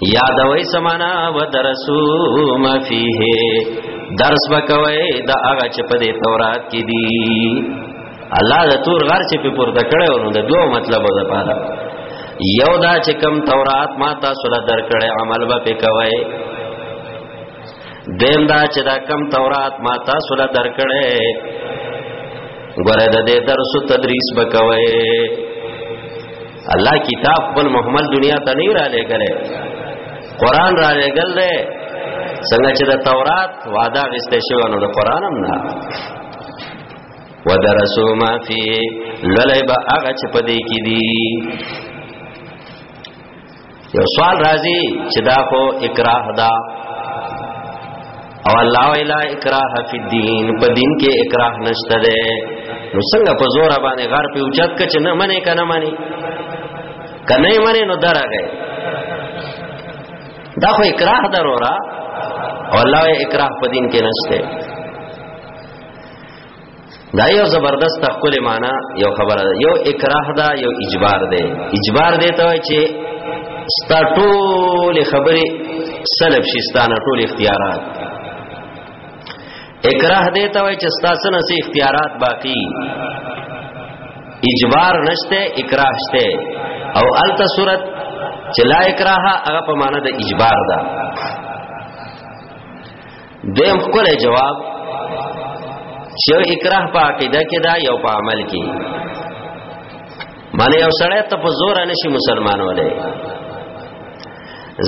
یادوي سمانا و درسو ما فيه درس وکوي دا هغه چې په دې تورات کې دي الله د تور غر چې په پورته کړو نو د دوه مطلب ده پاره یو دا چې کم تورات ما تاسو له درکړې عمل به وکوي دیم دا چې دا کم تورات ما تاسو له درکړې ګوره د دې درس تدریس وکوي الله کتاب خپل محمل دنیا ته نه را لګل قران را لګل دی څنګه چې د تورات وعده غسته شو نو د قران هم نه ودرسو ما فی للی با هغه چې پدې کې دي یو سوال راځي چې دا خو اکراه ده او الله الا اکراه فی الدین په دین کې اکراه نشته ده نو څنګه په زور باندې غر په اوچت کچ نه منې کنه منې کنه منې نو درغه دا خو اکراه درورا او الله اکراه په دین کې نشته دا یو زبردست خپل معنا یو خبره ده یو اکراه ده یو اجبار ده اجبار ده ته چې ستا ټول خبره سلب شي ستانه ټول اختیارات اکراه ده ته چې ستا سره سي اختیارات باقی اجبار نشته اکراه شته او الته صورت چې لا اکراه هغه په معنا د اجبار ده دیم خپل جواب چې یو اکراه په عقیده کې دا یو په عمل کې معنی یو سړی ته په زور نه شي مسلمان ولې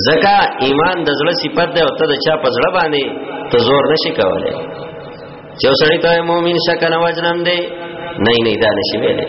زکا ایمان د زړه صفت ده او ته د چا په زړه باندې ته زور نشي کولای چې سړی ته مؤمن شکنه وجنم دی نه نه دا نشي ویلې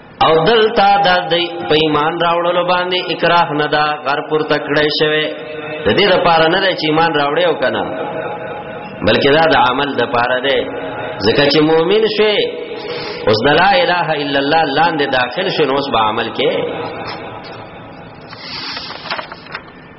او دلتا دا دی په ایمان راوړلو باندې اکراه نه دا غر پر تکړه شوی د دې لپاره نه دی چې ایمان راوړې او کنه بلکې دا د عمل لپاره دی ځکه چې مؤمن شوی اوس د لا اله الا الله لاندې داخل شوی نو اوس به عمل کې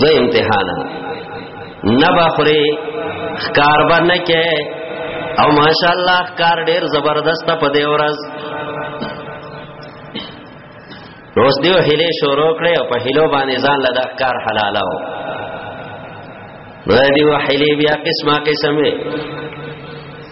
دو امتحان نبا خوري خکار به نه کې او ماشاءالله خکار ډیر زبردست په دې ورځ روز دیو هله شروع کړي او په هلو باندې ځان لدا خکار حلاله و نو دیو هله بیا قسمه قسمه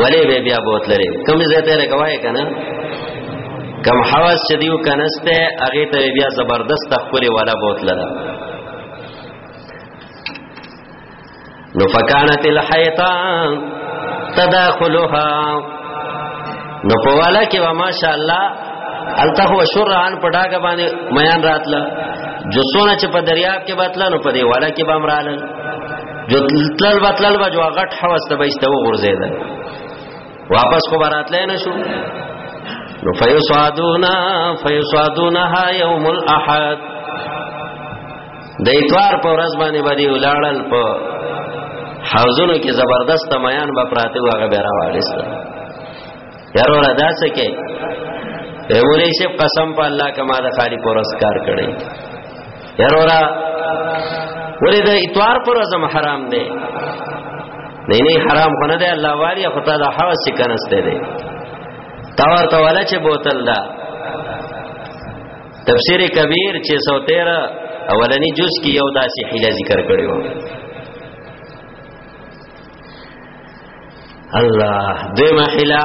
ولې به بیا بوتلې کوم ځای ته لګوای کنه کم حواس چې دیو کنسته هغه ته بیا زبردست خپل والا بوتله نو فکانت الحیطان تداخلها نو په والا کې وا ماشاء الله الته هو شرعن پټاګه باندې میان راتله جو سونه چې په دریاب کې باتله نو په دی والا کې بام رالل جو تلل بتلل با جو غټ حوس ته بيسته وغورځیدل واپس خو براتلای نه شو نو فیصادونا فیصادونها یوم الاحد د اتوار په ورځ باندې باندې ولاړل په حوزونو کې زبردست میان به پراته واغه به راوالسته یارو را داسه کې ایمونی شپ قسم په الله کما د خالی پورس کار کړی یارورا ولې د اتوار پر ورځ حرام دی نه نه حرام خو نه دی الله والی خو ته دا حواس کنسته دی تاور ته ولا چې بوتل دا تفسیر کبیر 613 اولنی جز کې یو داسې حیله ذکر کړی و الله دې محلا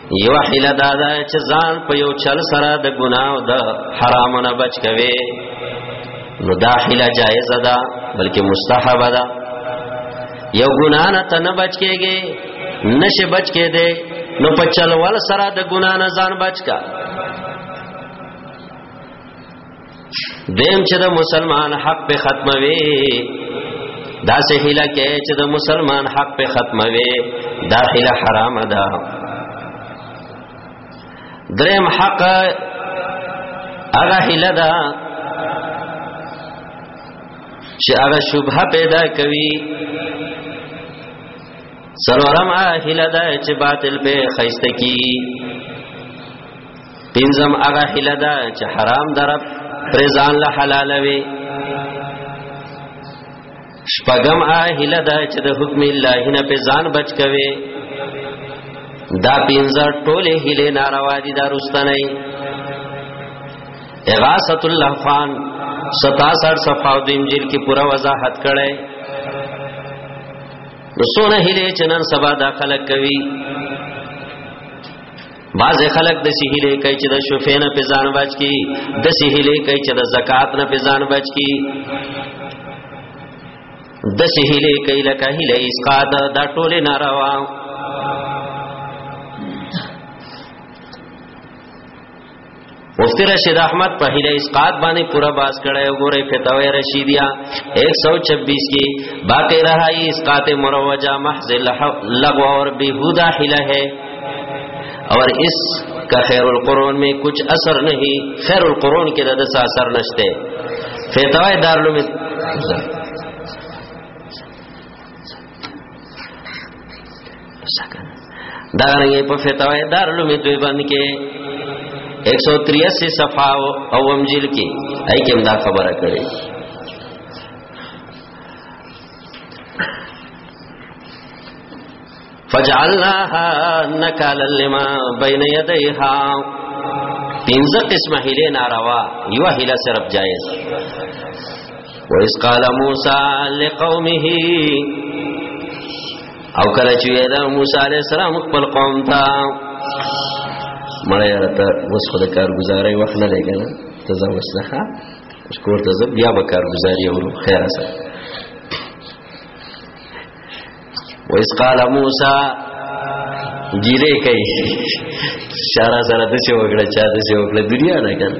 یو حیله دا ده چې ځان په یو چل سره د ګناه او د حرامو نه بچ کوي نو دا حیله جایز ده بلکې مستحب ده یو ګناه نه ته نه بچ کېږي نشه بچ کې دې نو په چل ول سره د ګناه نه ځان بچ کا دیم چې د مسلمان حق په ختموي دا سه هله کې چې د مسلمان حق په ختموي داخله حرام ده دریم حق هغه هله ده چې هغه شبهه پیدا کوي سرورم هله ده چې باطل په خیسته کی پنځم هغه حله ده چې حرام درب رضان له حلال وي شپږم هغه حله ده چې د حکم الله نه په ځان بچ کوي دا پنځه ټوله حله ناروا دي دا رستنه اغاثت اللحفان 67 صفحه د انجیل کې پورا وضاحت کړي نو سونه هله چنن سبا دا خلق کوي باز خلک د سهیلې کوي چې د شوفین په ځان بچ کی د سهیلې کوي چې د زکات نه په ځان بچ کی د سهیلې کوي لکه هله اسقات دا ټول ناروا مفتی رشید احمد په هله اسقات باندې پورا باس کړه وګوره فتاوی رشیدیا 126 کې باقی رہا یہ اسقات مروجہ محض لغو اور بیہودہ حلہ ہے اور اس کا خیر القرون میں کچھ اثر نہیں خیر القرون کې د څه اثر نشته فتاوی دارلوم دا رنګه په فتاوی دارلو می دوی باندې کې 183 صفحه او امجیل کې اې کوم دا خبره کړې فجعلناها نکالا لما بین یدیها پنځه قسمه هله ناروا یو هله صرف جایز وَإِذْ قَالَ مُوسَى لِقَوْمِهِ او کله چې دا موسی عليه السلام خپل قوم ته مړی راته اوس خو د کارګزارۍ وخت نه دی که نه ته ځه اوس نه ښه اوس کور ته ځه بیا به کارګزاري اورو خیر سره وایس قال موسی ګیره کوي شارا سره د څه وګړه چا د څه وګړه دنیا نه کنه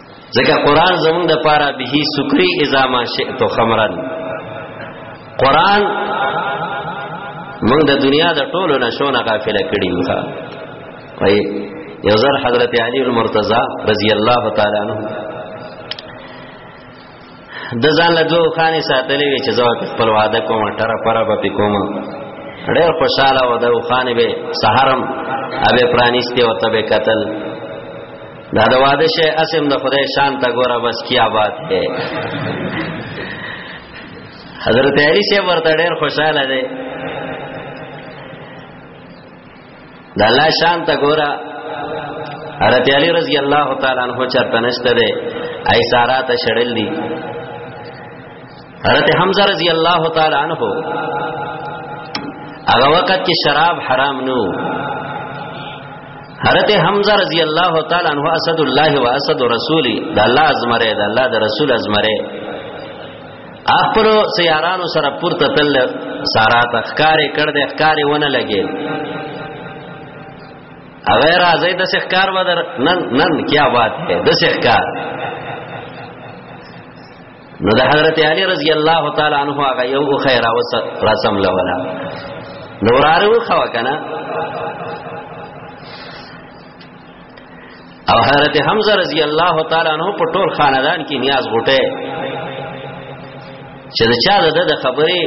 ځکه قران زموږ د پاره به سکری اذا ما شئت خمرن قران موږ د دنیا د ټولو نشونه غافل کړی یو ښا وای یو ځل حضرت علی المرتضی رضی الله تعالی عنہ د ځان له دوه خاني ساتلې وی چې زه خپل واده کوم ټر پر به کوم ډېر خوشاله و د خاني به سحرم ابه پرانیسته او تبه قتل دا د واده شي اسم د خدای شان ته ګوره بس کیا بات ده حضرت علی شه ورته ډېر خوشاله دی د الله شان ته ګوره حضرت علی رضی الله تعالی عنہ چرته نشته ده ای سارا ته شړل دي حضرت حمزه رضی الله تعالی عنہ هغه وخت کې شراب حرام نو حضرت حمزه رضی الله تعالی عنہ اسد الله و اسد رسولی د الله ازمره د الله د رسول ازمره خپل سیارانو سره پورته تل سارا ته ښکارې کړ دې ښکارې ونه لګي هغه راځي د ښکار بدر نن نن کیا بات ہے د ښکار نو د حضرت علی رضی الله تعالی عنہ هغه یو خیر او رسم لولا نوراره خو کنه او حضرت حمزه رضی الله تعالی عنہ په ټول خاندان کې نیاز غټه چې د چا د خبرې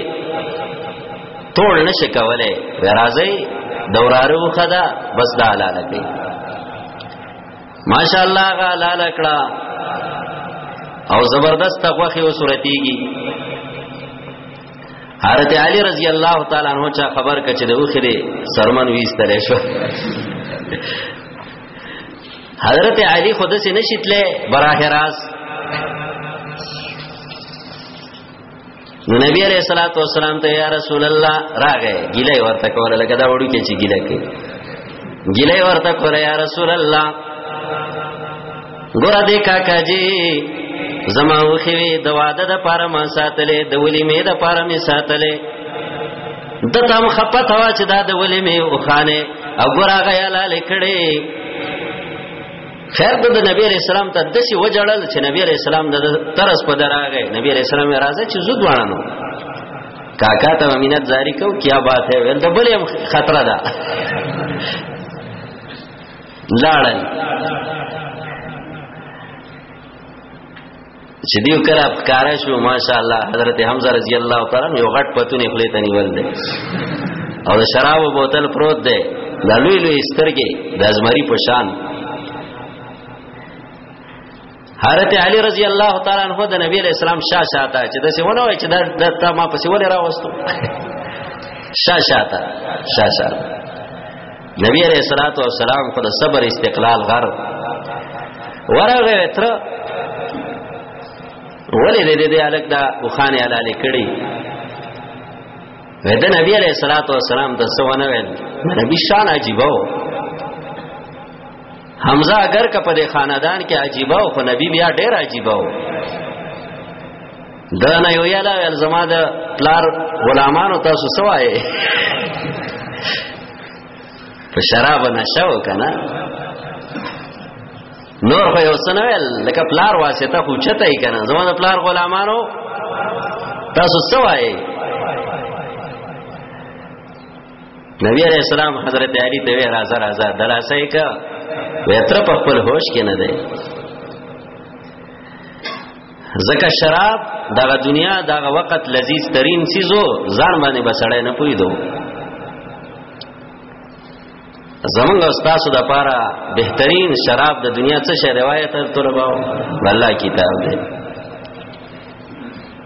توړ نشه کوله ورازي دورارو خدا بس دا لاله کوي ماشاء الله غا لاله کړه او زبردست غوخه وسورتيږي حضرت علی رضی الله تعالی عنہ چا خبر کچ د اوخره سرمن ویستل شو حضرت علی خود سے نشیتله براه راز نو نبی علیہ الصلوۃ والسلام ته یا رسول الله راغې ګیلې ورته کوله لکه دا وړو کې چې ګیلې کې ګیلې ورته کوله یا رسول الله ګور دې کاکا جی زما وخی وی د واده د پاره ما ساتلې د ولي مې د پاره مې ساتلې د تم خپت وا چې دا د ولي مې او خانه او ګور هغه یاله لیکړې خیر د نبی علیہ السلام ته د سی وجړل چې نبی علیہ السلام د ترس په دراغه نبی علیہ السلام راځي چې زود وانه کاکا ته امینت جاری کو کیا بات ہے ول د بلې خطر ده لاړل چې دیو کرا کار شو ماشاء الله حضرت حمزه رضی الله تعالی یو غټ پتونې خلې ته نیول دی او د شراب بوتل پروت دی د لوی لوی سترګې د ازمری په شان حضرت علی رضی الله تعالی عنہ د نبی علیہ السلام شاه شاته چې د سیونه وای چې د تا ما پسې ولې راوستو شاه شاته شاه شاته نبی علیہ الصلوۃ والسلام په صبر استقلال غر ورغه تر ولې دې دې الګ دا وخانه علاله کړي وې د نبی علیہ الصلوۃ والسلام د سونه ویل نبی شان عجیبو حمزه اگر که په دې خاندان کې عجیب او خو نبی بیا ډیر عجیب او دا نه یو یاله ول زما د پلار غلامانو تاسو سوای په شراب نشو کنه نور خو یو سنویل لکه پلار واسطه خو چته ای کنه زما د پلار غلامانو تاسو سوای نبی علیہ السلام حضرت علی ته وی راځه راځه دلاسه یک ویتر په خپل هوش کې نه دی زکه شراب دغه دنیا دغه وخت لذیذ ترین سیزو ځان باندې بسړې نه پوی دو زمونږ استادو د پاره بهترین شراب د دنیا څخه روایت تر ترباو والله کتاب دی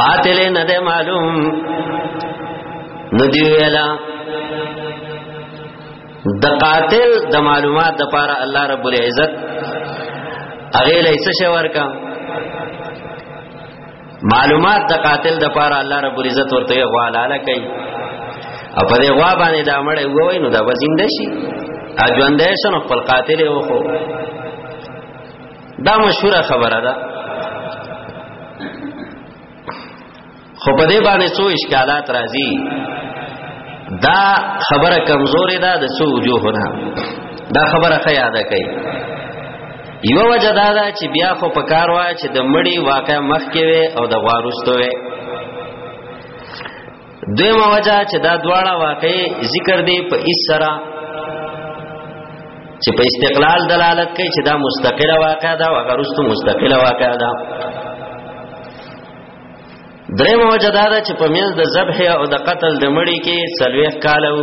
قاتل نه ده معلوم ندی ویلا د قاتل د معلومات د پاره الله رب العزت هغه لیسه شور کا معلومات د قاتل د پاره الله رب العزت ورته غوالاله کوي او په دې غوا باندې دا مړ وای نو دا وزنده شي اجوندې شنو خپل قاتل وو دا مشهوره خبره ده خو په دې باندې څو اشکالات راځي دا خبره کمزورې ده د څو وجوه نه دا خبره ښه یاد کړئ یو وجه دا ده چې بیا خو په کار وای چې د مړی واقع مخ کې وي او د غواروستو وي دویمه وجه چې دا دواړه واقع ذکر دی په اسرا چې په استقلال دلالت کوي چې دا مستقله واقع ده او هغه رستو مستقله واقع ده درې موجه دا ده چې په میز د ذبح او د قتل د مړی کې سلويخ کالو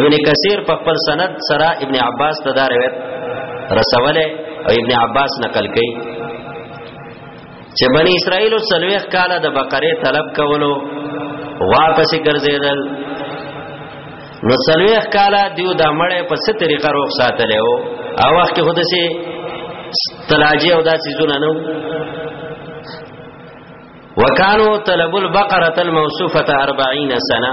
ابن کثیر په خپل سند سره ابن عباس ته دا روایت رسوله او ابن عباس نقل کړي چې بنی اسرائیل سلويخ کاله د بقره طلب کولو واپس ګرځیدل نو سلويخ کاله دیو د مړې په ست طریقه روغ ساتل او او وخت خود سي تلاجی او داسې زونه نو وکانو طلب البقره الموصوفه 40 سنه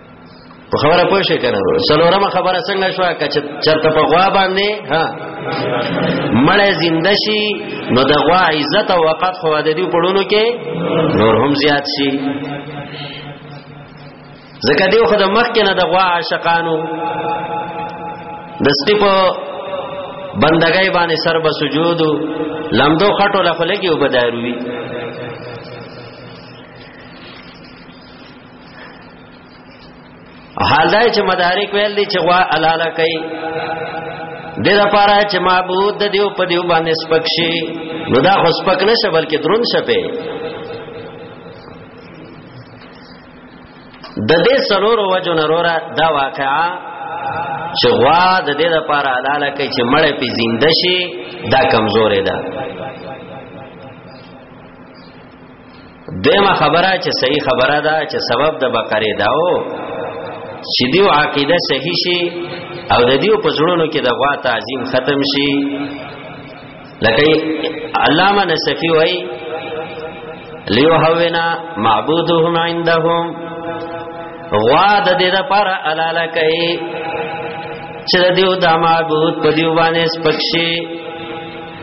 په خبره پوه شئ کنه څلورمه خبره څنګه شو کچ چرته په غوا باندې ها مړې زنده شي نو د غوا عزت او وقت خو د دې پړونو کې نور هم زیات شي ځکه دیو خدای مخ کې نه د غوا عاشقانو د سپي په بندګۍ باندې سر به سجود لمدو خټو لخلګي وبداروي حال دای چې مدارک ویل دي چې غوا الاله کوي د لپاره چې معبود د دیو په دیو باندې سپک شي نو دا خو سپک نشه بلکې درون شپه د دې سلور وجو نرورا دا واقعا چې غوا د دې لپاره الاله کوي چې مړې په زنده شي دا کمزورې ده دیمه خبره چې صحیح خبره ده چې سبب د بقره داو چې دیو عقیده صحیح شي او د دیو په زړونو کې د غوا تعظیم ختم شي لکه علامه نصفی وای لیو هوینا معبودهم عندهم غوا د دې لپاره الاله کوي چې دیو د معبود په دیو باندې سپکشي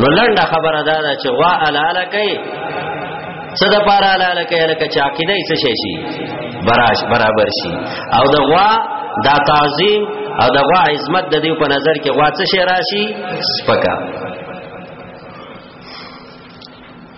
نو لنډه خبره دا ده چې وا الاله کوي څه د پاره الاله کوي لکه چې عقیده یې څه شي شي براش برابر شي او د وا دا تعظیم او د وا عظمت د دې په نظر کې وا څه شي راشي سپکا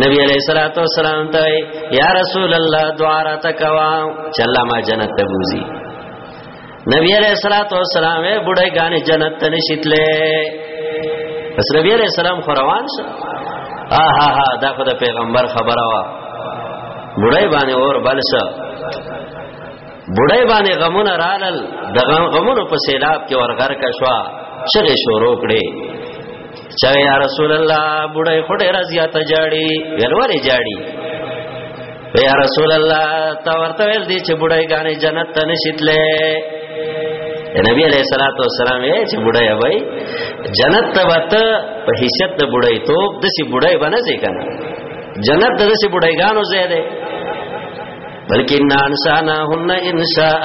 نبی علیہ الصلوۃ والسلام ته یا رسول الله دعا را تکوا چلا ما جنت ته بوزي نبی علیہ الصلوۃ والسلام اے بډای غانې جنت ته نشیتلې بس نبی علیہ السلام خو روان شه آها ها دا خو د پیغمبر خبره وا بډای باندې اور بل شه بډای باندې غمونه رالل د غمونو په سیلاب کې ورغر کا شوا شغه شروع کړي چا یا رسول الله بډای خډه رضیا ته جاړي ولوري جاړي یا رسول الله تا ورته ول دي چې بډای غانې جنت ته نشیتلې نبی علیہ الصلوۃ والسلام یې چې بډای وای جنت ته وته په حیثیت د بډای توپ د سی بډای باندې ځي کنه جنت د سی بډای غانو زیاده بلکې انسان هن انشاء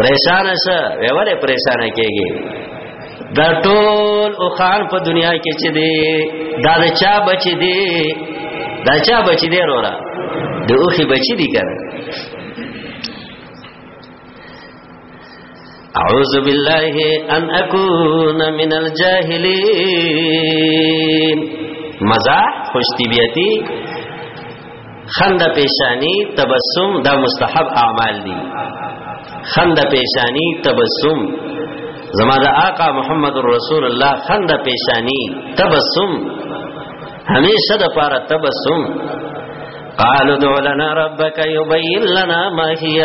پریشان شه ویوله پریشان کېږي دا ټول او خان په دنیا کې چې دی دا د چا بچی دی دا چا بچی دی رورا د اوخي بچی دی کنه اعوذ بالله ان اكون من الجاهلين مزاح خوش طبيعتي خند پیشانی تبسم دا مستحب اعمال دي خند پیشانی تبسم زما د آقا محمد رسول الله خند پیشانی تبسم همیشه د پاره تبسم قالوا دع لنا ربك يبين لنا ما هي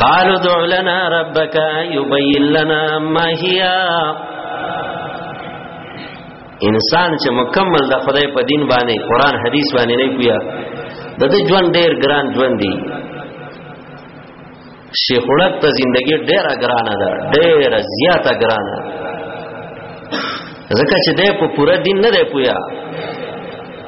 قالوا دع لنا ربك يبين لنا ما هي انسان چې مکمل د خدای په دین باندې قران حدیث باندې نه پویا د دې ژوند ډیر ګران ژوند دی شیخ ولک ته زندگی ډیره ګرانه ده ډیره زیاته ګرانه ځکه چې د په پوره دین نه دی پویا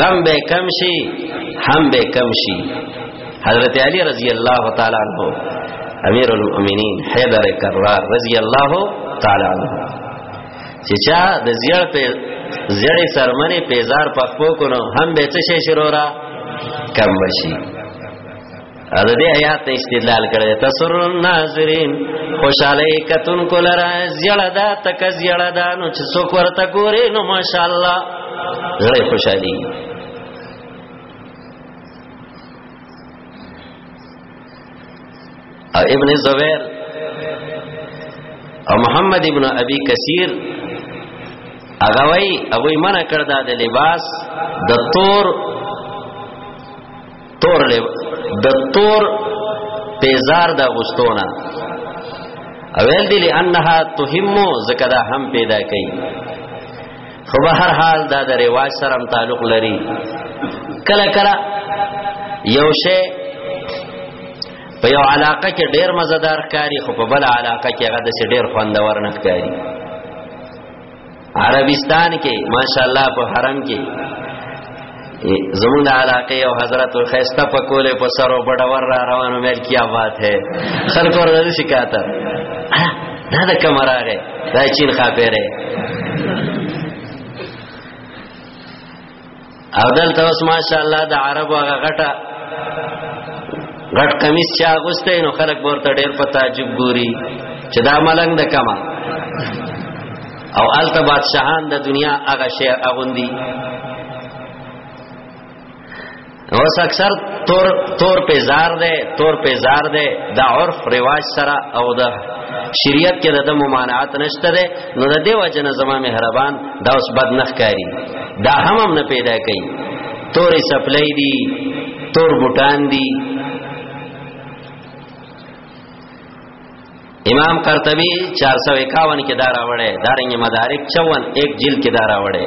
غم به کم شي هم به کم شي حضرت علی رضی الله تعالی عنہ امیر المؤمنین حیدر کرار رضی الله تعالی عنہ چې چا د زیړ په زیړې سرمنې پیزار پخپو کونو هم به څه شي شروع را کم بشي او د دې آیات ته استدلال کړی تسر الناظرین خوشاله کتون کولرا زیړه دا تک زیړه دا نو چې څوک ورته ګوري نو ماشاءالله زړه خوشالي او ابن زبیر او محمد ابن ابي کثیر هغه وای هغه منع کړ دا د لباس د تور تور له د تور پیزار د غستونه اویل دی لانها تهمو زکه دا هم پیدا کوي خو به هر حال دا د رواج سره تعلق لري کله کله یو شی په یو علاقه کې ډیر مزدار کاری خو په بل علاقه کې هغه د ډیر خوندور نه کاری عربستان کې ماشاءالله په حرم کې زمون علاقه او حضرت خیسته په کوله په سر او بډور را روانو مې کیا بات ہے خلک ورته شکایت دا د کمراغه دا چین خاپېره او دلته اوس ماشاءالله د عربو هغه غټه غټ قمیص چې اغوسته نو خلک ورته ډېر په تعجب ګوري چې دا ملنګ د کما او الته بادشاہان د دنیا هغه شی اغوندي اوس اکثر تور تور په زار ده تور په زار ده د عرف رواج سره او د شریعت کې د ممانعت نشته ده نو د دیو جن زما مهربان دا اوس بد نخ کاری دا هم هم نه پیدا کوي تور سپلای دی تور بوټان دی امام قرطبی 451 کې دا راوړی دارنګ مدارک 54 ایک جلد کې دا راوړی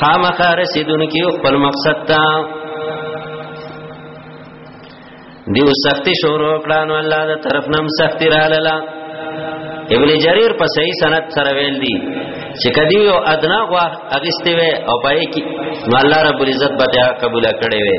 خامخا رسیدونکي خپل مقصد ته دیو سختی شروع کړه نو الله د طرف نم سختی را لاله ابن جریر په صحیح سند سره ویل دي چې کدی یو ادنا غوا اغسته وي او پای کی نو الله رب العزت به قبول کړي وي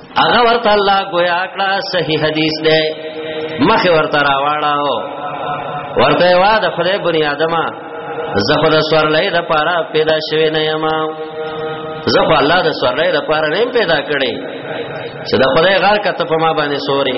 هغه ورته الله گویا کړه صحیح حدیث ده مخ ورته راواړاو ورته وا د خدای بنی آدمه زه خو د سورلې د پاره پیدا شوی نه یم زه خو الله د سورلې د پاره نه پیدا کړی چې د خدای غار کته په ما باندې سوري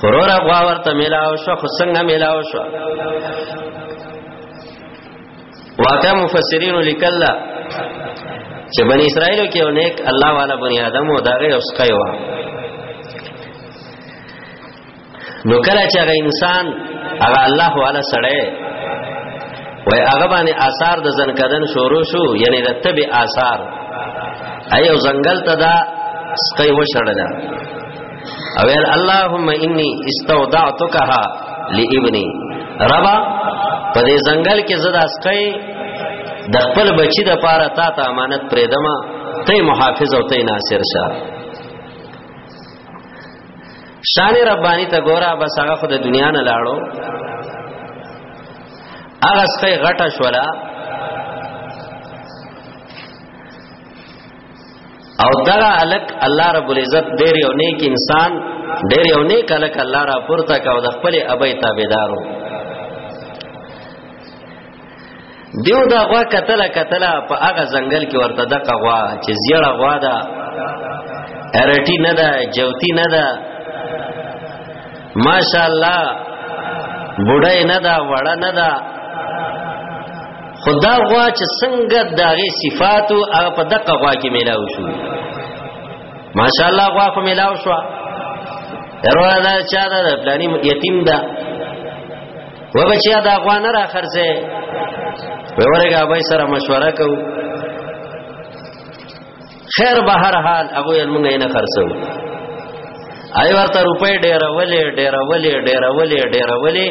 خرور اغوا ورته ملاو شو خو څنګه ملاو شو واقع مفسرین لیکل چې بنی اسرائیل کې یو نیک الله والا بنی آدم او داغه اوس کوي نو کله چې هغه انسان هغه الله والا سړی وای هغه باندې آثار د ځن کدن شروع شو یعنی د تب آثار ایو زنګل ته دا سقي وشړل او یل اللهم انی استودعتکها لابنی ربا په دې زنګل کې زدا سقي د خپل بچی د پاره تا ته امانت پرېدما ته محافظ او ته ناصر شه شان ربانی ته ګورا بس هغه خو د دنیا نه لاړو هغه سخه غټه شولا او دغه الک الله رب العزت ډېر یو نیک انسان ډېر یو نیک الک الله را پورته کا او د خپل ابي تابعدارو دیو دا غوا کتلا کتلا په هغه ځنګل کې ورته دغه غوا چې زیړه غوا ده ارټی نه ده جوتی نه ده ماشاءالله بډای نه ده وړه نه ده خدا غوا چې څنګه داغه صفات او په دغه غوا کې ملاو شو ماشاءالله غوا خو ملاو شو ورو دا چا دا پلاني یتیم ده و بچیا دا غوانه را خرڅه وی ورګه ابای سره مشوره کو خیر به هر حال هغه یې مونږ یې نه خرڅو آی ورته روپې ډېر ولې ډېر ولې ډېر ولې ډېر ولې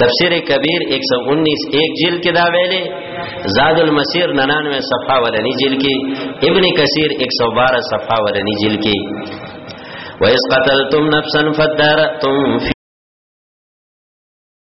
تفسیر کبیر 119 ایک جیل کې دا ویلې زاد المسیر 99 صفحه ولنی جیل کې ابن کثیر 112 صفحه ولنی جیل کې وَإِذْ قَتَلْتُمْ نَفْسًا فَادَّارَأْتُمْ فِي